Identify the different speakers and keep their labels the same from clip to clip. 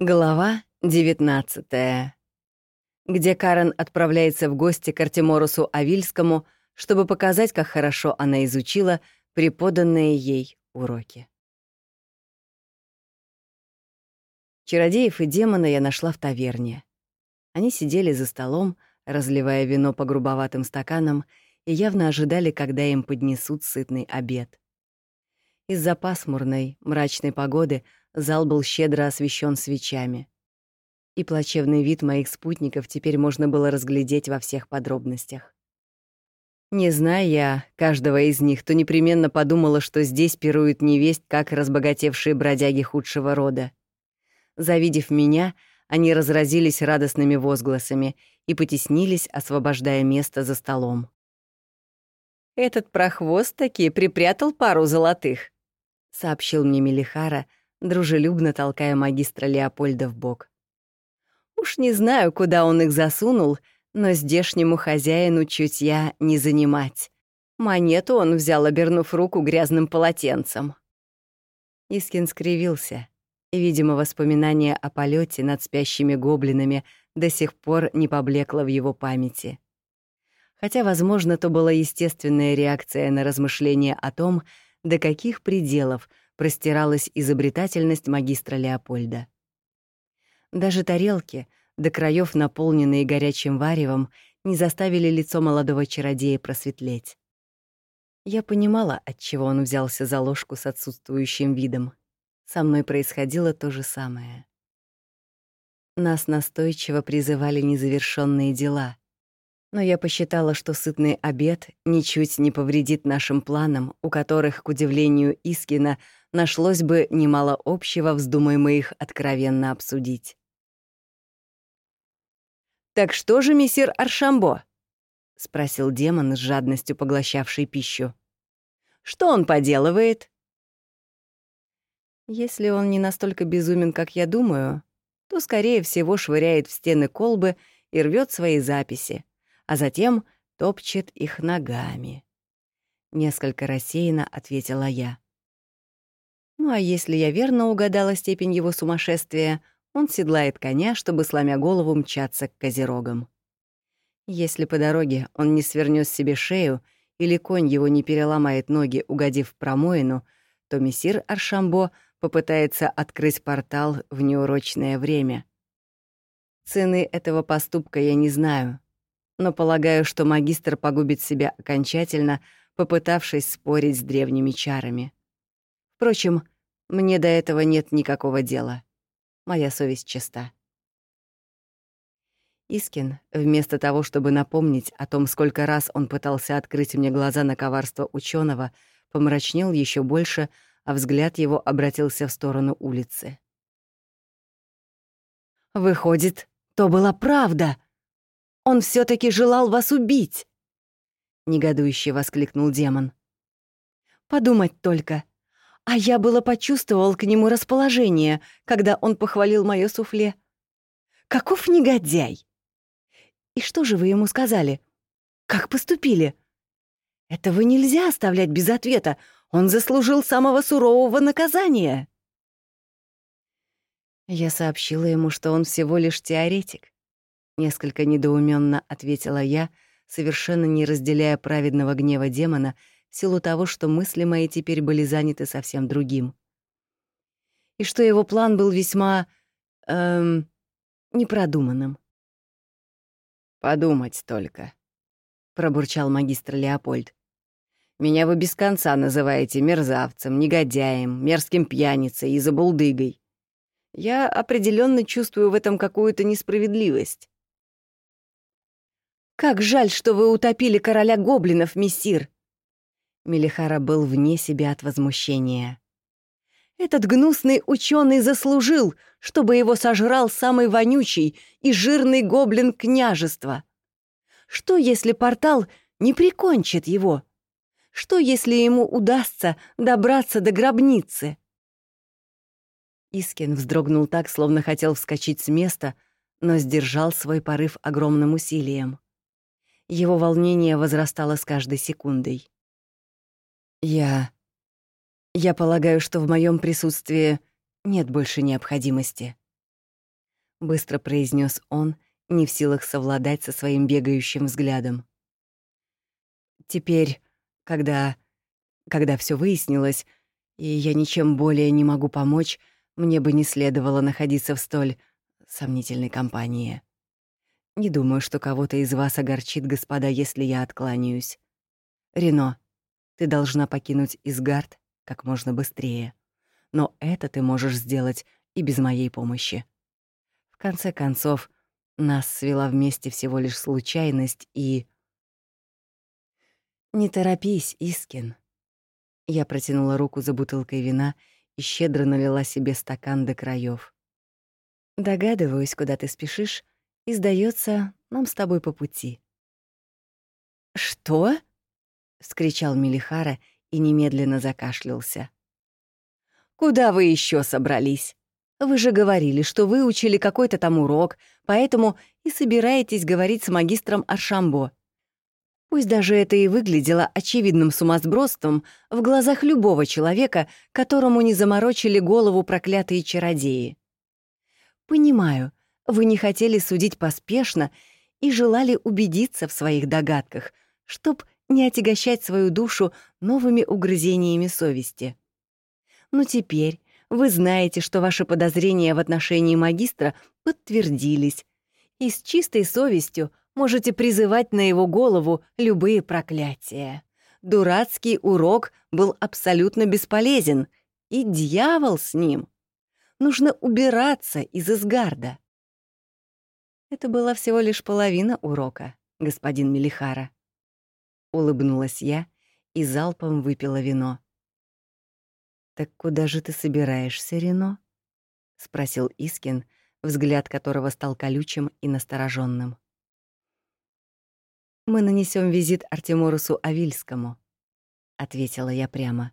Speaker 1: Глава 19 где Карен отправляется в гости к Артеморусу Авильскому, чтобы показать, как хорошо она изучила преподанные ей уроки. Чародеев и демона я нашла в таверне. Они сидели за столом, разливая вино по грубоватым стаканам, и явно ожидали, когда им поднесут сытный обед. Из-за пасмурной, мрачной погоды зал был щедро освещен свечами. И плачевный вид моих спутников теперь можно было разглядеть во всех подробностях. Не зная я каждого из них, то непременно подумала, что здесь пируют невесть, как разбогатевшие бродяги худшего рода. Завидев меня, они разразились радостными возгласами и потеснились, освобождая место за столом. «Этот прохвост таки припрятал пару золотых», — сообщил мне Мелихара, дружелюбно толкая магистра Леопольда в бок. Уж не знаю, куда он их засунул, но здешнему хозяину чутья не занимать. Монету он взял, обернув руку грязным полотенцем. Искин скривился. Видимо, воспоминание о полете над спящими гоблинами до сих пор не поблекло в его памяти. Хотя, возможно, то была естественная реакция на размышления о том, до каких пределов простиралась изобретательность магистра Леопольда. Даже тарелки, до краев наполненные горячим варевом, не заставили лицо молодого чародея просветлеть. Я понимала, от чего он взялся за ложку с отсутствующим видом. Со мной происходило то же самое. Нас настойчиво призывали незавершенные дела, но я посчитала, что сытный обед ничуть не повредит нашим планам, у которых, к удивлению Искина, нашлось бы немало общего, вздумай мы их откровенно обсудить. «Так что же, мессир Аршамбо?» — спросил демон с жадностью поглощавший пищу. «Что он поделывает?» Если он не настолько безумен, как я думаю, то, скорее всего, швыряет в стены колбы и рвет свои записи, а затем топчет их ногами. Несколько рассеянно ответила я. Ну а если я верно угадала степень его сумасшествия, он седлает коня, чтобы, сломя голову, мчаться к козерогам. Если по дороге он не свернет себе шею или конь его не переломает ноги, угодив в промоину, то мессир Аршамбо попытается открыть портал в неурочное время. Цены этого поступка я не знаю, но полагаю, что магистр погубит себя окончательно, попытавшись спорить с древними чарами. Впрочем, мне до этого нет никакого дела. Моя совесть чиста. Искин, вместо того, чтобы напомнить о том, сколько раз он пытался открыть мне глаза на коварство ученого, помрачнел еще больше, а взгляд его обратился в сторону улицы. «Выходит, то была правда! Он все таки желал вас убить!» Негодующе воскликнул демон. «Подумать только, а я было почувствовал к нему расположение, когда он похвалил моё суфле. Каков негодяй! И что же вы ему сказали? Как поступили? Этого нельзя оставлять без ответа. Он заслужил самого сурового наказания. Я сообщила ему, что он всего лишь теоретик. Несколько недоуменно ответила я, совершенно не разделяя праведного гнева демона — в силу того, что мысли мои теперь были заняты совсем другим. И что его план был весьма... эм... непродуманным. «Подумать только», — пробурчал магистр Леопольд. «Меня вы без конца называете мерзавцем, негодяем, мерзким пьяницей и забулдыгой. Я определенно чувствую в этом какую-то несправедливость». «Как жаль, что вы утопили короля гоблинов, мессир!» Мелихара был вне себя от возмущения. Этот гнусный ученый заслужил, чтобы его сожрал самый вонючий и жирный гоблин княжества. Что, если портал не прикончит его? Что, если ему удастся добраться до гробницы? Искин вздрогнул так, словно хотел вскочить с места, но сдержал свой порыв огромным усилием. Его волнение возрастало с каждой секундой. Я... Я полагаю, что в моем присутствии нет больше необходимости. — быстро произнес он, не в силах совладать со своим бегающим взглядом. «Теперь, когда... когда все выяснилось, и я ничем более не могу помочь, мне бы не следовало находиться в столь сомнительной компании. Не думаю, что кого-то из вас огорчит, господа, если я откланяюсь. Рено, ты должна покинуть Изгард как можно быстрее. Но это ты можешь сделать и без моей помощи. В конце концов, нас свела вместе всего лишь случайность и... «Не торопись, Искин». Я протянула руку за бутылкой вина и щедро налила себе стакан до краев. «Догадываюсь, куда ты спешишь, и, сдается, нам с тобой по пути». «Что?» — вскричал Мелихара и немедленно закашлялся. «Куда вы еще собрались? Вы же говорили, что выучили какой-то там урок, поэтому и собираетесь говорить с магистром Аршамбо. Пусть даже это и выглядело очевидным сумасбродством в глазах любого человека, которому не заморочили голову проклятые чародеи. Понимаю, вы не хотели судить поспешно и желали убедиться в своих догадках, чтоб не отягощать свою душу новыми угрызениями совести. Но теперь вы знаете, что ваши подозрения в отношении магистра подтвердились, и с чистой совестью можете призывать на его голову любые проклятия. Дурацкий урок был абсолютно бесполезен, и дьявол с ним. Нужно убираться из Изгарда. Это была всего лишь половина урока, господин Мелихара. Улыбнулась я и залпом выпила вино. «Так куда же ты собираешься, Рено?» — спросил Искин, взгляд которого стал колючим и настороженным. «Мы нанесем визит Артеморусу Авильскому», — ответила я прямо.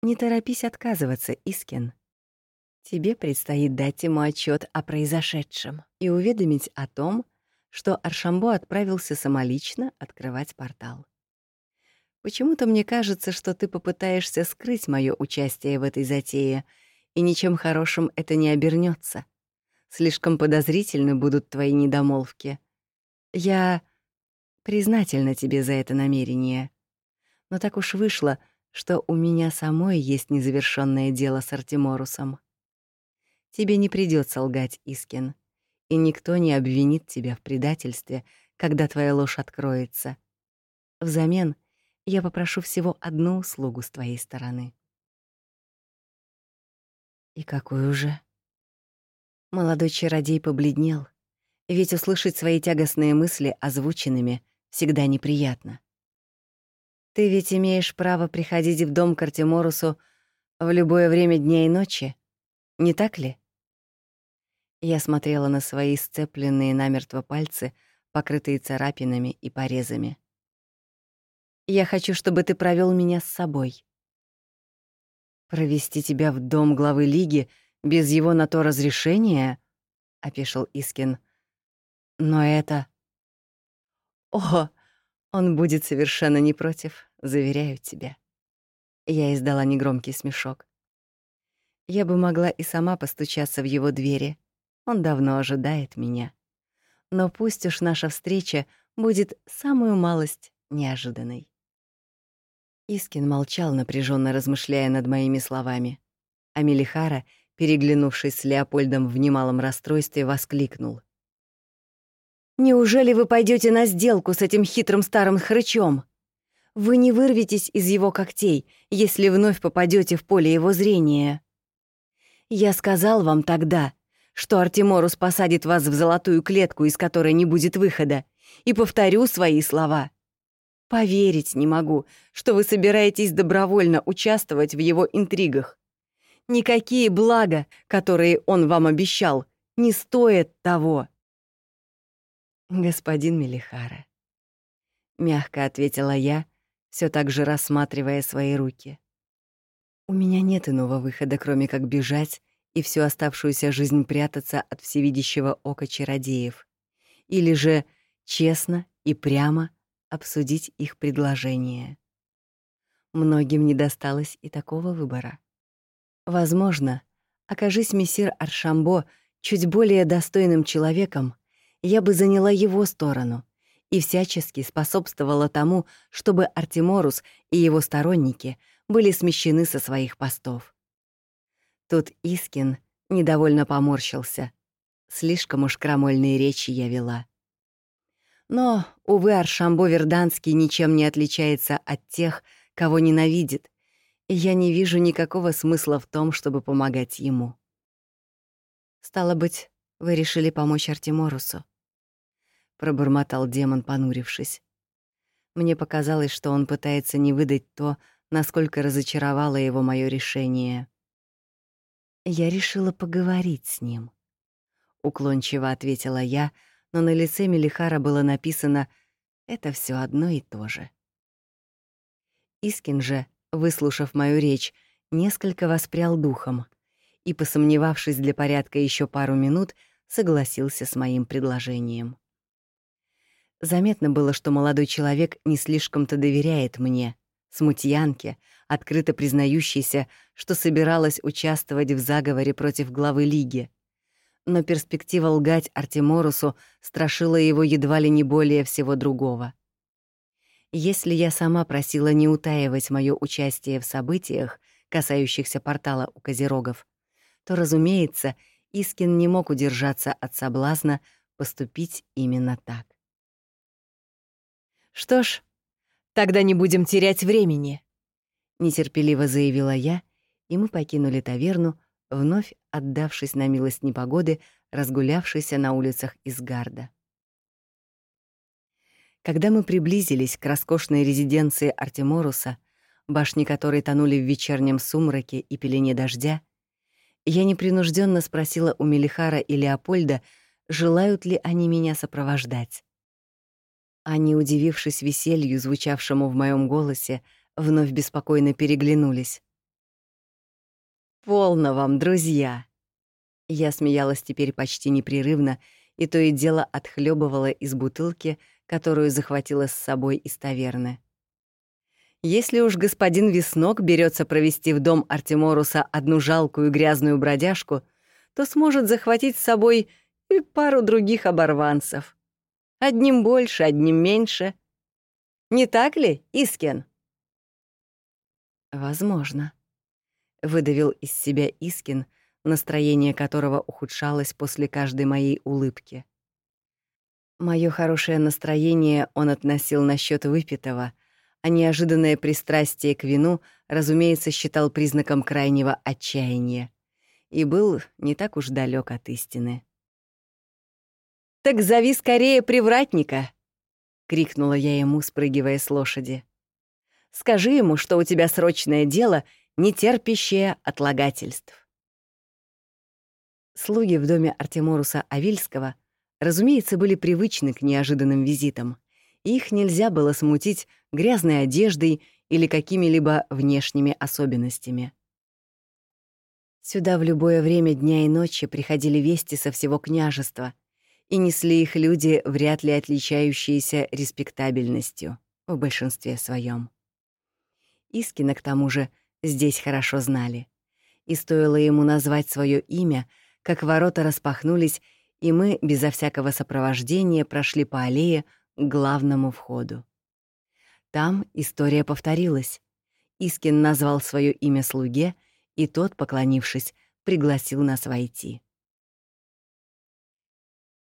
Speaker 1: «Не торопись отказываться, Искин. Тебе предстоит дать ему отчет о произошедшем и уведомить о том, что Аршамбо отправился самолично открывать портал. Почему-то мне кажется, что ты попытаешься скрыть мое участие в этой затее, и ничем хорошим это не обернется. Слишком подозрительны будут твои недомолвки. Я признательна тебе за это намерение. Но так уж вышло, что у меня самой есть незавершенное дело с Артеморусом. Тебе не придется лгать, Искин, и никто не обвинит тебя в предательстве, когда твоя ложь откроется. Взамен я попрошу всего одну услугу с твоей стороны. И какую же? Молодой чародей побледнел, ведь услышать свои тягостные мысли озвученными всегда неприятно. Ты ведь имеешь право приходить в дом к Артеморусу в любое время дня и ночи, не так ли? Я смотрела на свои сцепленные намертво пальцы, покрытые царапинами и порезами. «Я хочу, чтобы ты провел меня с собой». «Провести тебя в дом главы Лиги без его на то разрешения?» — опешил Искин. «Но это...» «О, он будет совершенно не против, заверяю тебя». Я издала негромкий смешок. Я бы могла и сама постучаться в его двери, он давно ожидает меня. Но пусть уж наша встреча будет самую малость неожиданной. Искин молчал, напряженно размышляя над моими словами. А Мелихара, переглянувшись с Леопольдом в немалом расстройстве, воскликнул. «Неужели вы пойдете на сделку с этим хитрым старым хрычом? Вы не вырветесь из его когтей, если вновь попадете в поле его зрения. Я сказал вам тогда, что Артеморус посадит вас в золотую клетку, из которой не будет выхода, и повторю свои слова. Поверить не могу, что вы собираетесь добровольно участвовать в его интригах. Никакие блага, которые он вам обещал, не стоят того. Господин Мелихара, мягко ответила я, все так же рассматривая свои руки. У меня нет иного выхода, кроме как бежать и всю оставшуюся жизнь прятаться от всевидящего ока чародеев, или же честно и прямо обсудить их предложение. Многим не досталось и такого выбора. Возможно, окажись мессир Аршамбо чуть более достойным человеком, я бы заняла его сторону и всячески способствовала тому, чтобы Артеморус и его сторонники были смещены со своих постов. Тут Искин недовольно поморщился. Слишком уж крамольные речи я вела. Но, увы, Аршамбо Верданский ничем не отличается от тех, кого ненавидит, и я не вижу никакого смысла в том, чтобы помогать ему. «Стало быть, вы решили помочь Артеморусу?» — пробормотал демон, понурившись. Мне показалось, что он пытается не выдать то, насколько разочаровало его мое решение. «Я решила поговорить с ним», — уклончиво ответила я, но на лице Мелихара было написано «это все одно и то же». Искин же, выслушав мою речь, несколько воспрял духом и, посомневавшись для порядка еще пару минут, согласился с моим предложением. Заметно было, что молодой человек не слишком-то доверяет мне, смутьянке, открыто признающейся, что собиралась участвовать в заговоре против главы Лиги. Но перспектива лгать Артеморусу страшила его едва ли не более всего другого. Если я сама просила не утаивать моё участие в событиях, касающихся портала у Козерогов, то, разумеется, Искин не мог удержаться от соблазна поступить именно так.
Speaker 2: «Что ж, тогда не будем терять времени», — нетерпеливо заявила я, и мы покинули таверну, вновь отдавшись на милость непогоды, разгулявшейся на улицах Изгарда.
Speaker 1: Когда мы приблизились к роскошной резиденции Артеморуса, башни которой тонули в вечернем сумраке и пелене дождя, я непринужденно спросила у Мелихара и Леопольда, желают ли они меня сопровождать. Они, удивившись веселью, звучавшему в моем голосе, вновь беспокойно переглянулись. «Полно вам, друзья!» Я смеялась теперь почти непрерывно и то и дело отхлебывала из бутылки, которую захватила с собой из таверны. Если уж господин Веснок берется провести в дом Артеморуса одну жалкую грязную бродяжку, то сможет захватить с собой и пару других оборванцев. Одним больше, одним меньше. Не так ли, Искен?
Speaker 2: Возможно. Выдавил из себя Искин, настроение которого ухудшалось после каждой моей улыбки. Моё хорошее настроение он относил насчёт выпитого — а неожиданное пристрастие к вину, разумеется, считал признаком крайнего отчаяния и был не так уж далек от истины.
Speaker 1: «Так зови скорее привратника!» — крикнула я ему, спрыгивая с лошади. «Скажи ему, что у тебя срочное дело, не терпящее отлагательств». Слуги в доме Артеморуса Авильского, разумеется, были привычны к неожиданным визитам. Их нельзя было смутить грязной одеждой или какими-либо внешними особенностями. Сюда в любое время дня и ночи приходили вести со всего княжества, и несли их люди, вряд ли отличающиеся респектабельностью в большинстве своем. Искина, к тому же, здесь хорошо знали. И стоило ему назвать свое имя, как ворота распахнулись, и мы, безо всякого сопровождения, прошли по аллее к главному входу. Там история повторилась. Искин назвал свое имя слуге, и тот, поклонившись, пригласил нас войти.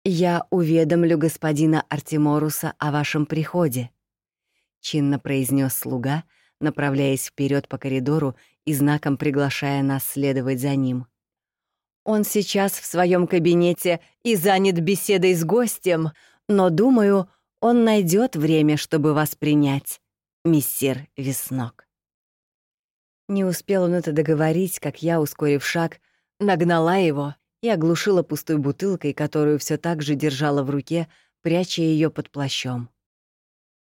Speaker 1: «Я уведомлю господина Артеморуса о вашем приходе», — чинно произнес слуга, направляясь вперед по коридору и знаком приглашая нас следовать за ним. «Он сейчас в своем кабинете и занят беседой с гостем, но, думаю, он найдет время, чтобы вас принять, миссир Веснок. Не успел он это договорить, как я, ускорив шаг, нагнала его и оглушила пустой бутылкой, которую все так же держала в руке, пряча ее под плащом.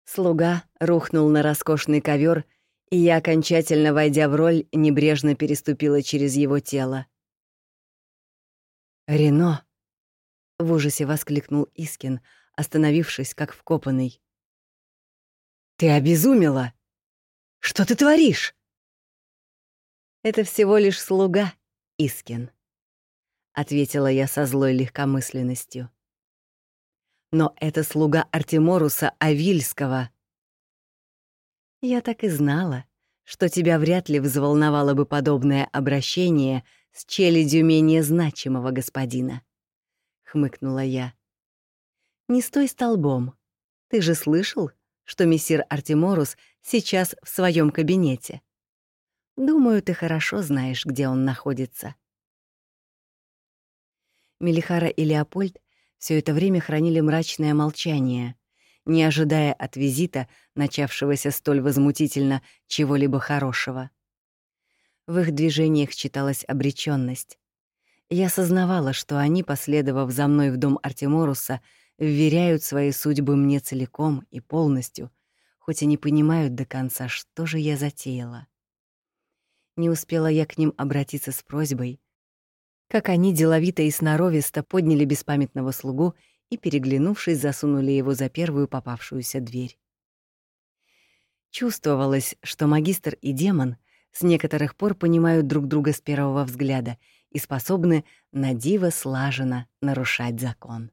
Speaker 1: Слуга рухнул на роскошный ковер, и я, окончательно войдя в роль, небрежно переступила через его тело. «Рено!» — в ужасе воскликнул Искин, остановившись как вкопанный. «Ты обезумела! Что ты творишь?» «Это всего лишь слуга, Искин», ответила я со злой легкомысленностью. Но это слуга Артеморуса Авильского. Я так и знала, что тебя вряд ли взволновало бы подобное обращение с челядью менее значимого господина, хмыкнула я. Не стой столбом. Ты же слышал, что мессир Артеморус сейчас в своем кабинете. Думаю, ты хорошо знаешь, где он находится. Мелихара и Леопольд все это время хранили мрачное молчание, не ожидая от визита, начавшегося столь возмутительно, чего-либо хорошего. В их движениях читалась обречённость. Я сознавала, что они, последовав за мной в дом Артеморуса, вверяют свои судьбы мне целиком и полностью, хоть и не понимают до конца, что же я затеяла. Не успела я к ним обратиться с просьбой, как они деловито и сноровисто подняли беспамятного слугу и, переглянувшись, засунули его за первую попавшуюся дверь. Чувствовалось, что магистр и демон с некоторых пор понимают друг друга с первого взгляда и способны на диво слаженно нарушать закон.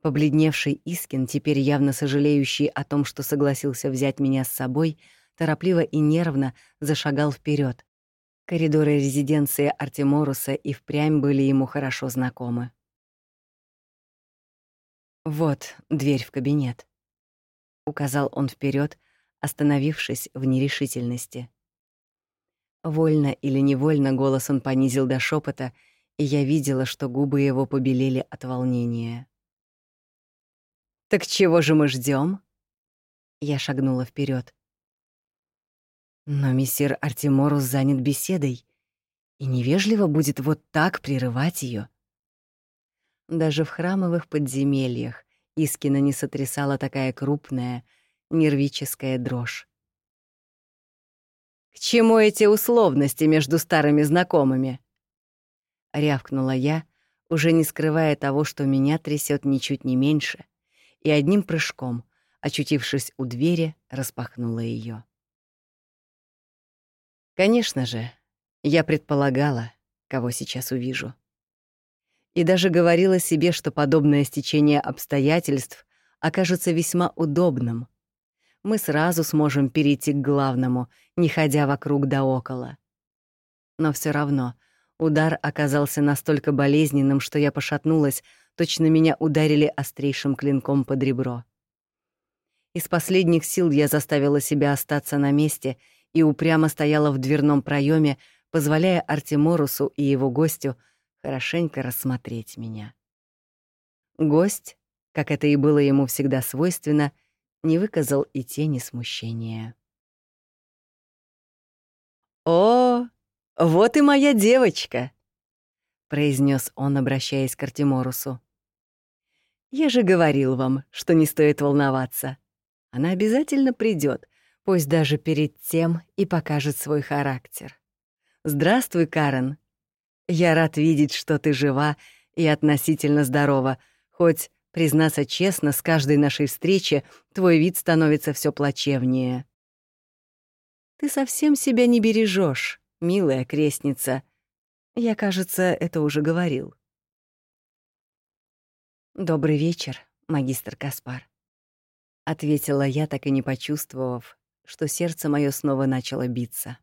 Speaker 1: Побледневший Искин, теперь явно сожалеющий о том, что согласился взять меня с собой, торопливо и нервно зашагал вперед. Коридоры резиденции Артеморуса и впрямь были ему хорошо знакомы. «Вот дверь в кабинет», — указал он вперед, остановившись в нерешительности. Вольно или невольно голос он понизил до шепота, и я видела, что губы его побелели от волнения. «Так чего же мы ждем? Я шагнула вперед. Но мессир Артеморус занят беседой, и невежливо будет вот так прерывать ее. Даже в храмовых подземельях Искина не сотрясала такая крупная, нервическая дрожь. «К чему эти условности между старыми знакомыми?» — рявкнула я, уже не скрывая того, что меня трясет ничуть не меньше, и одним прыжком, очутившись у двери, распахнула ее. Конечно же, я предполагала, кого сейчас увижу. И даже говорила себе, что подобное стечение обстоятельств окажется весьма удобным. Мы сразу сможем перейти к главному, не ходя вокруг да около. Но все равно удар оказался настолько болезненным, что я пошатнулась, точно меня ударили острейшим клинком под ребро. Из последних сил я заставила себя остаться на месте и упрямо стояла в дверном проеме, позволяя Артеморусу и его гостю хорошенько рассмотреть меня. Гость, как это и было ему всегда свойственно, не выказал и тени смущения. «О, вот и моя девочка!» произнес он, обращаясь к Артеморусу. Я же говорил вам, что не стоит волноваться. Она обязательно придет, пусть даже перед тем и покажет свой характер. Здравствуй, Карен. Я рад видеть, что ты жива и относительно здорова, хоть, признаться честно, с каждой нашей встречи твой вид становится все плачевнее. Ты совсем себя не бережешь, милая крестница, я, кажется, это уже говорил. «Добрый вечер, магистр Каспар», — ответила я, так и не почувствовав, что сердце мое снова начало биться.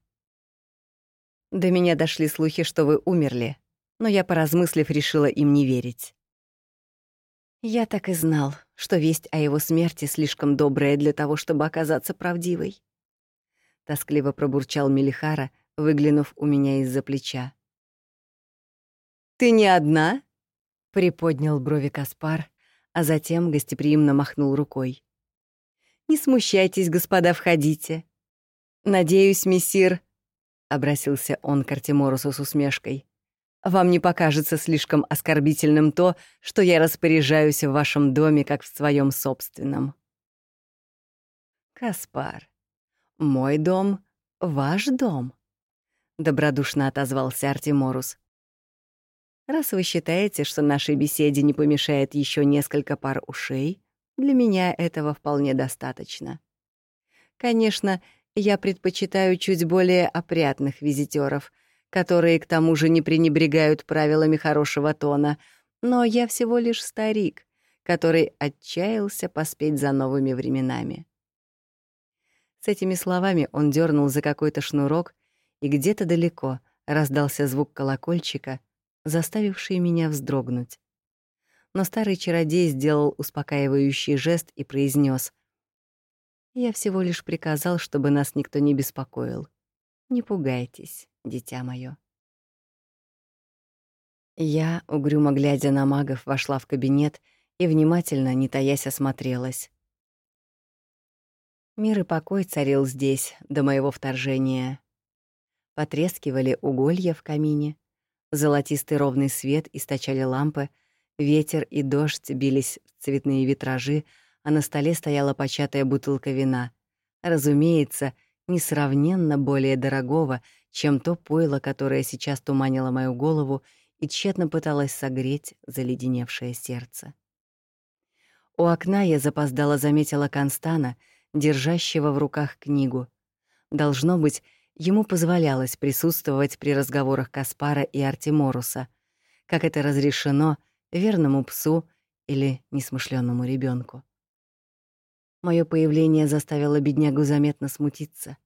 Speaker 1: До меня дошли слухи, что вы умерли, но я, поразмыслив, решила им не верить. Я так и знал, что весть о его смерти слишком добрая для того, чтобы оказаться правдивой. Тоскливо пробурчал Мелихара, выглянув у меня из-за плеча. «Ты не одна?» — приподнял брови Каспар, а затем гостеприимно махнул рукой. «Не смущайтесь, господа, входите. Надеюсь, мессир...» — обратился он к Артеморусу с усмешкой. «Вам не покажется слишком оскорбительным то, что я распоряжаюсь в вашем доме, как в своем собственном». «Каспар, мой дом — ваш дом», — добродушно отозвался Артеморус. Раз вы считаете, что нашей беседе не помешает еще несколько пар ушей, для меня этого вполне достаточно. Конечно, я предпочитаю чуть более опрятных визитеров, которые к тому же не пренебрегают правилами хорошего тона, но я всего лишь старик, который отчаялся поспеть за новыми временами. С этими словами он дернул за какой-то шнурок, и где-то далеко раздался звук колокольчика, заставивший меня вздрогнуть. Но старый чародей сделал успокаивающий жест и произнес: «Я всего лишь приказал, чтобы нас никто не беспокоил. Не пугайтесь, дитя мое. Я, угрюмо глядя на магов, вошла в кабинет и внимательно, не таясь, осмотрелась. Мир и покой царил здесь до моего вторжения. Потрескивали уголья в камине, золотистый ровный свет источали лампы, ветер и дождь бились в цветные витражи, а на столе стояла початая бутылка вина. Разумеется, несравненно более дорогого, чем то пойло, которое сейчас туманило мою голову и тщетно пыталось согреть заледеневшее сердце. У окна я запоздала заметила Констана, держащего в руках книгу. Должно быть, ему позволялось присутствовать при разговорах Каспара и Артеморуса, как это разрешено верному псу или несмышленному ребенку. Мое появление заставило беднягу заметно смутиться.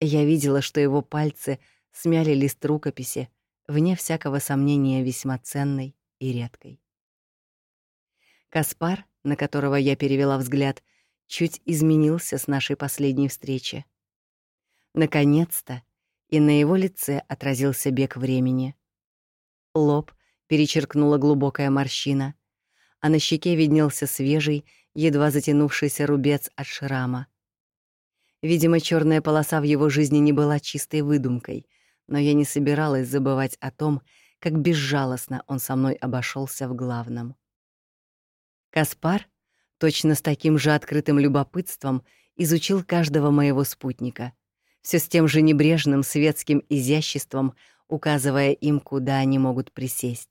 Speaker 1: Я видела, что его пальцы смяли лист рукописи, вне всякого сомнения весьма ценной и редкой. Каспар, на которого я перевела взгляд, чуть изменился с нашей последней встречи. Наконец-то и на его лице отразился бег времени. Лоб перечеркнула глубокая морщина, а на щеке виднелся свежий, едва затянувшийся рубец от шрама. Видимо, черная полоса в его жизни не была чистой выдумкой, но я не собиралась забывать о том, как безжалостно он со мной обошелся в главном. Каспар, точно с таким же открытым любопытством, изучил каждого моего спутника, все с тем же небрежным светским изяществом, указывая им, куда они могут присесть.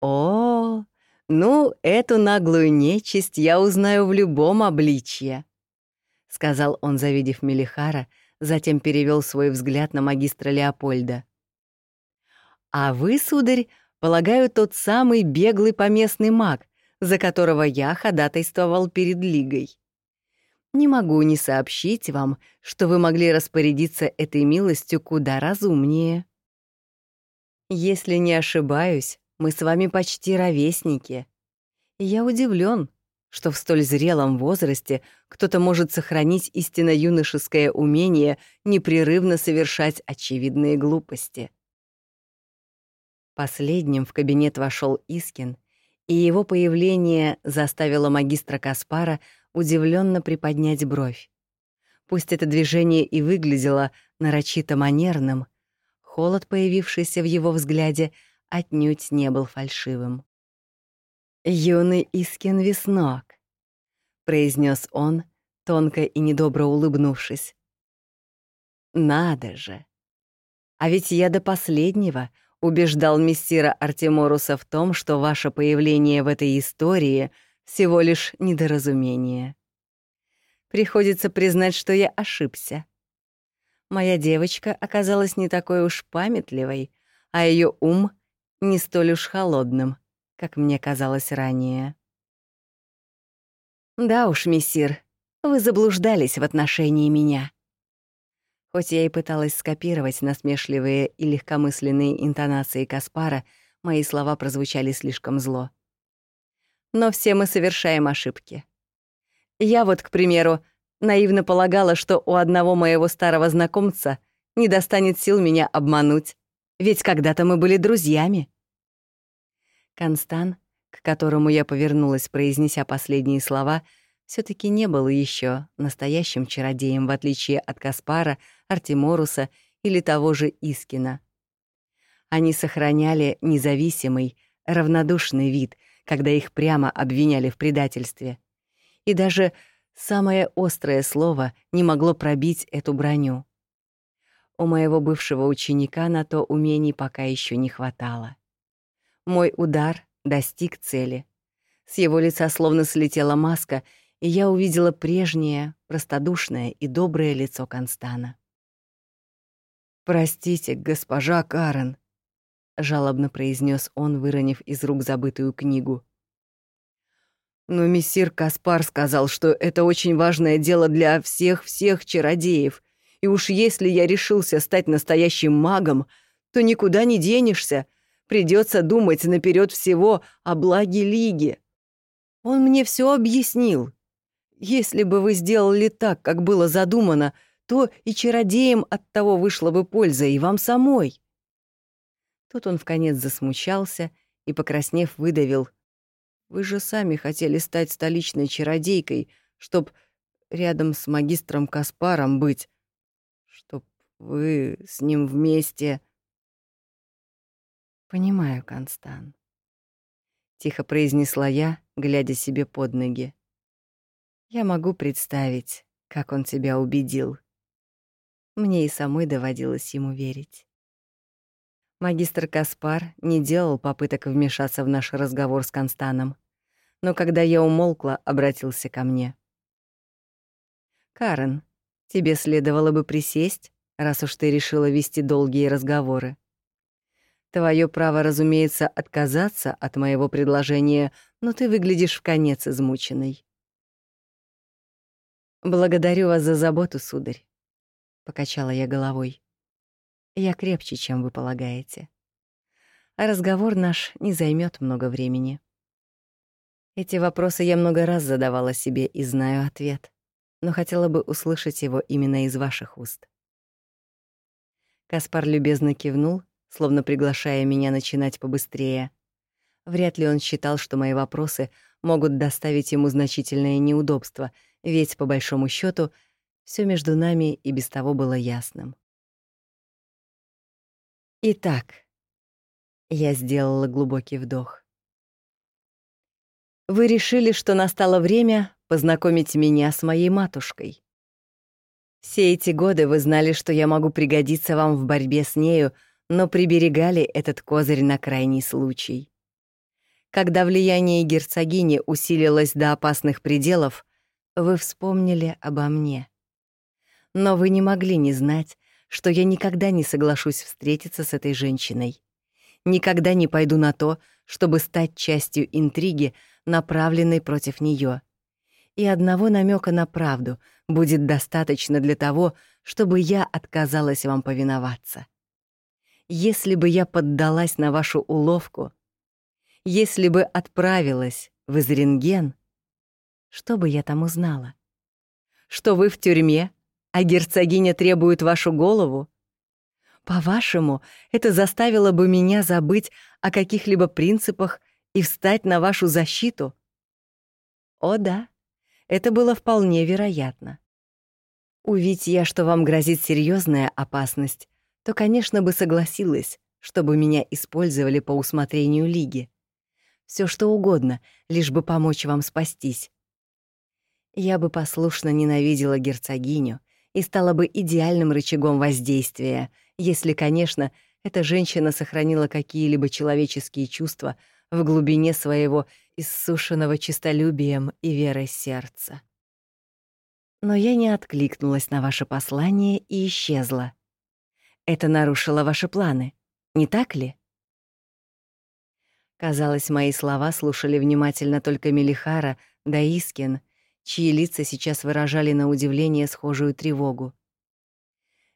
Speaker 1: «О, ну, эту наглую нечисть я узнаю в любом обличье», — сказал он, завидев Мелихара, затем перевел свой взгляд на магистра Леопольда. «А вы, сударь, полагаю, тот самый беглый поместный маг, за которого я ходатайствовал перед Лигой. Не могу не сообщить вам, что вы могли распорядиться этой милостью куда разумнее. Если не ошибаюсь, мы с вами почти ровесники. я удивлен, что в столь зрелом возрасте кто-то может сохранить истинно юношеское умение непрерывно совершать очевидные глупости. Последним в кабинет вошел Искин, и его появление заставило магистра Каспара удивленно приподнять бровь. Пусть это движение и выглядело нарочито манерным, холод, появившийся в его взгляде, отнюдь не был фальшивым. «Юный Искин Веснок», — произнес он, тонко и недобро улыбнувшись. «Надо же! А ведь я до последнего убеждал мистера Артеморуса в том, что ваше появление в этой истории всего лишь недоразумение. Приходится признать, что я ошибся. Моя девочка оказалась не такой уж памятливой, а ее ум — не столь уж холодным как мне казалось ранее. Да уж, мессир, вы заблуждались в отношении меня. Хоть я и пыталась скопировать насмешливые и легкомысленные интонации Каспара, мои слова прозвучали слишком зло. Но все мы совершаем ошибки. Я вот, к примеру, наивно полагала, что у одного моего старого знакомца не достанет сил меня обмануть, ведь когда-то мы были друзьями. Констан, к которому я повернулась, произнеся последние слова, все таки не был еще настоящим чародеем, в отличие от Каспара, Артеморуса или того же Искина. Они сохраняли независимый, равнодушный вид, когда их прямо обвиняли в предательстве. И даже самое острое слово не могло пробить эту броню. У моего бывшего ученика на то умений пока еще не хватало. Мой удар достиг цели. С его лица словно слетела маска, и я увидела прежнее, простодушное и доброе лицо Констана. Простите, госпожа Карен, жалобно произнес он, выронив из рук забытую книгу. Но мессир Каспар сказал, что это очень важное дело для всех-всех чародеев, и уж если я решился стать настоящим магом, то никуда не денешься, придется думать наперед всего о благе Лиги. Он мне все объяснил. Если бы вы сделали так, как было задумано, то и чародеям от того вышла бы польза, и вам самой. Тут он вконец засмущался и, покраснев, выдавил. «Вы же сами хотели стать столичной чародейкой, чтоб рядом с магистром Каспаром быть, чтоб вы с ним вместе...» «Понимаю, Констан», — тихо произнесла я, глядя себе под ноги. «Я могу представить, как он тебя убедил. Мне и самой доводилось ему верить». Магистр Каспар не делал попыток вмешаться в наш разговор с Констаном, но когда я умолкла, обратился ко мне. «Карен, тебе следовало бы присесть, раз уж ты решила вести долгие разговоры. Твое право, разумеется, отказаться от моего предложения, но ты выглядишь в конец измученной». «Благодарю вас за заботу, сударь», — покачала я головой. Я крепче, чем вы полагаете. А разговор наш не займет много времени. Эти вопросы я много раз задавала себе и знаю ответ, но хотела бы услышать его именно из ваших уст. Каспар любезно кивнул, словно приглашая меня начинать побыстрее. Вряд ли он считал, что мои вопросы могут доставить ему значительное неудобство, ведь, по большому счету, все между нами и без того было ясным. Итак, я сделала глубокий вдох. Вы решили, что настало время познакомить меня с моей матушкой. Все эти годы вы знали, что я могу пригодиться вам в борьбе с нею, но приберегали этот козырь на крайний случай. Когда влияние герцогини усилилось до опасных пределов, вы вспомнили обо мне. Но вы не могли не знать, что я никогда не соглашусь встретиться с этой женщиной. Никогда не пойду на то, чтобы стать частью интриги, направленной против нее. И одного намека на правду будет достаточно для того, чтобы я отказалась вам повиноваться. Если бы я поддалась на вашу уловку, если бы отправилась в Изренген, что бы я там узнала? Что вы в тюрьме, а герцогиня требует вашу голову? По-вашему, это заставило бы меня забыть о каких-либо принципах и встать на вашу защиту? О да, это было вполне вероятно. Увидь я, что вам грозит серьезная опасность, то, конечно, бы согласилась, чтобы меня использовали по усмотрению Лиги. Все что угодно, лишь бы помочь вам спастись. Я бы послушно ненавидела герцогиню и стала бы идеальным рычагом воздействия, если, конечно, эта женщина сохранила какие-либо человеческие чувства в глубине своего иссушенного честолюбием и верой сердца. Но я не откликнулась на ваше послание и исчезла. Это нарушило ваши планы, не так ли? Казалось, мои слова слушали внимательно только Мелихара да Искин — чьи лица сейчас выражали на удивление схожую тревогу.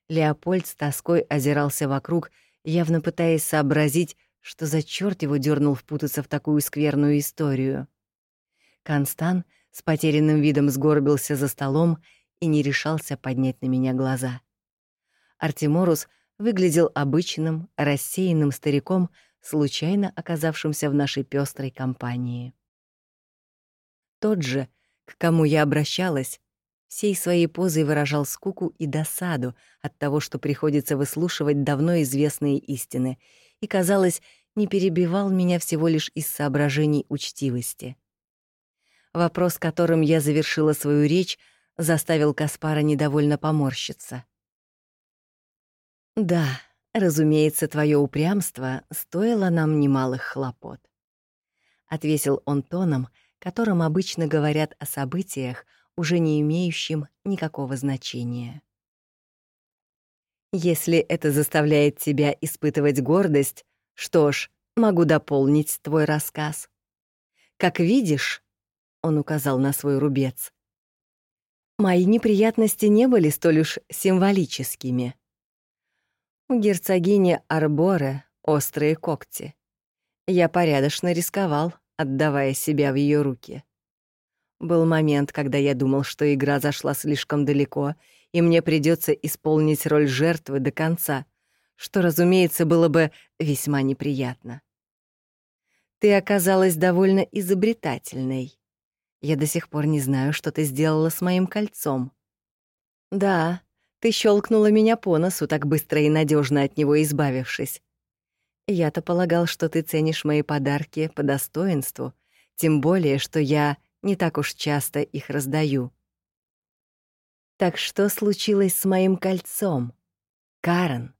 Speaker 1: Леопольд с тоской озирался вокруг, явно пытаясь сообразить, что за черт его дернул впутаться в такую скверную историю. Констан с потерянным видом сгорбился за столом и не решался поднять на меня глаза. Артеморус выглядел обычным, рассеянным стариком, случайно оказавшимся в нашей пестрой компании. Тот же к кому я обращалась, всей своей позой выражал скуку и досаду от того, что приходится выслушивать давно известные истины, и, казалось, не перебивал меня всего лишь из соображений учтивости. Вопрос, которым я завершила свою речь, заставил Каспара недовольно поморщиться. «Да, разумеется, твое упрямство стоило нам немалых хлопот», — отвесил он тоном, — которым обычно говорят о событиях, уже не имеющим никакого значения. Если это заставляет тебя испытывать гордость, что ж, могу дополнить твой рассказ. Как видишь, он указал на свой рубец. Мои неприятности не были столь уж символическими. У герцогини Арборе острые когти. Я порядочно рисковал, отдавая себя в ее руки. Был момент, когда я думал, что игра зашла слишком далеко, и мне придется исполнить роль жертвы до конца, что, разумеется, было бы весьма неприятно. Ты оказалась довольно изобретательной. Я до сих пор не знаю, что ты сделала с моим кольцом. Да, ты щелкнула меня по носу, так быстро и надежно от него избавившись. Я-то полагал, что ты ценишь мои подарки по достоинству, тем более, что я не так уж часто их раздаю. Так что случилось с моим кольцом, Карен?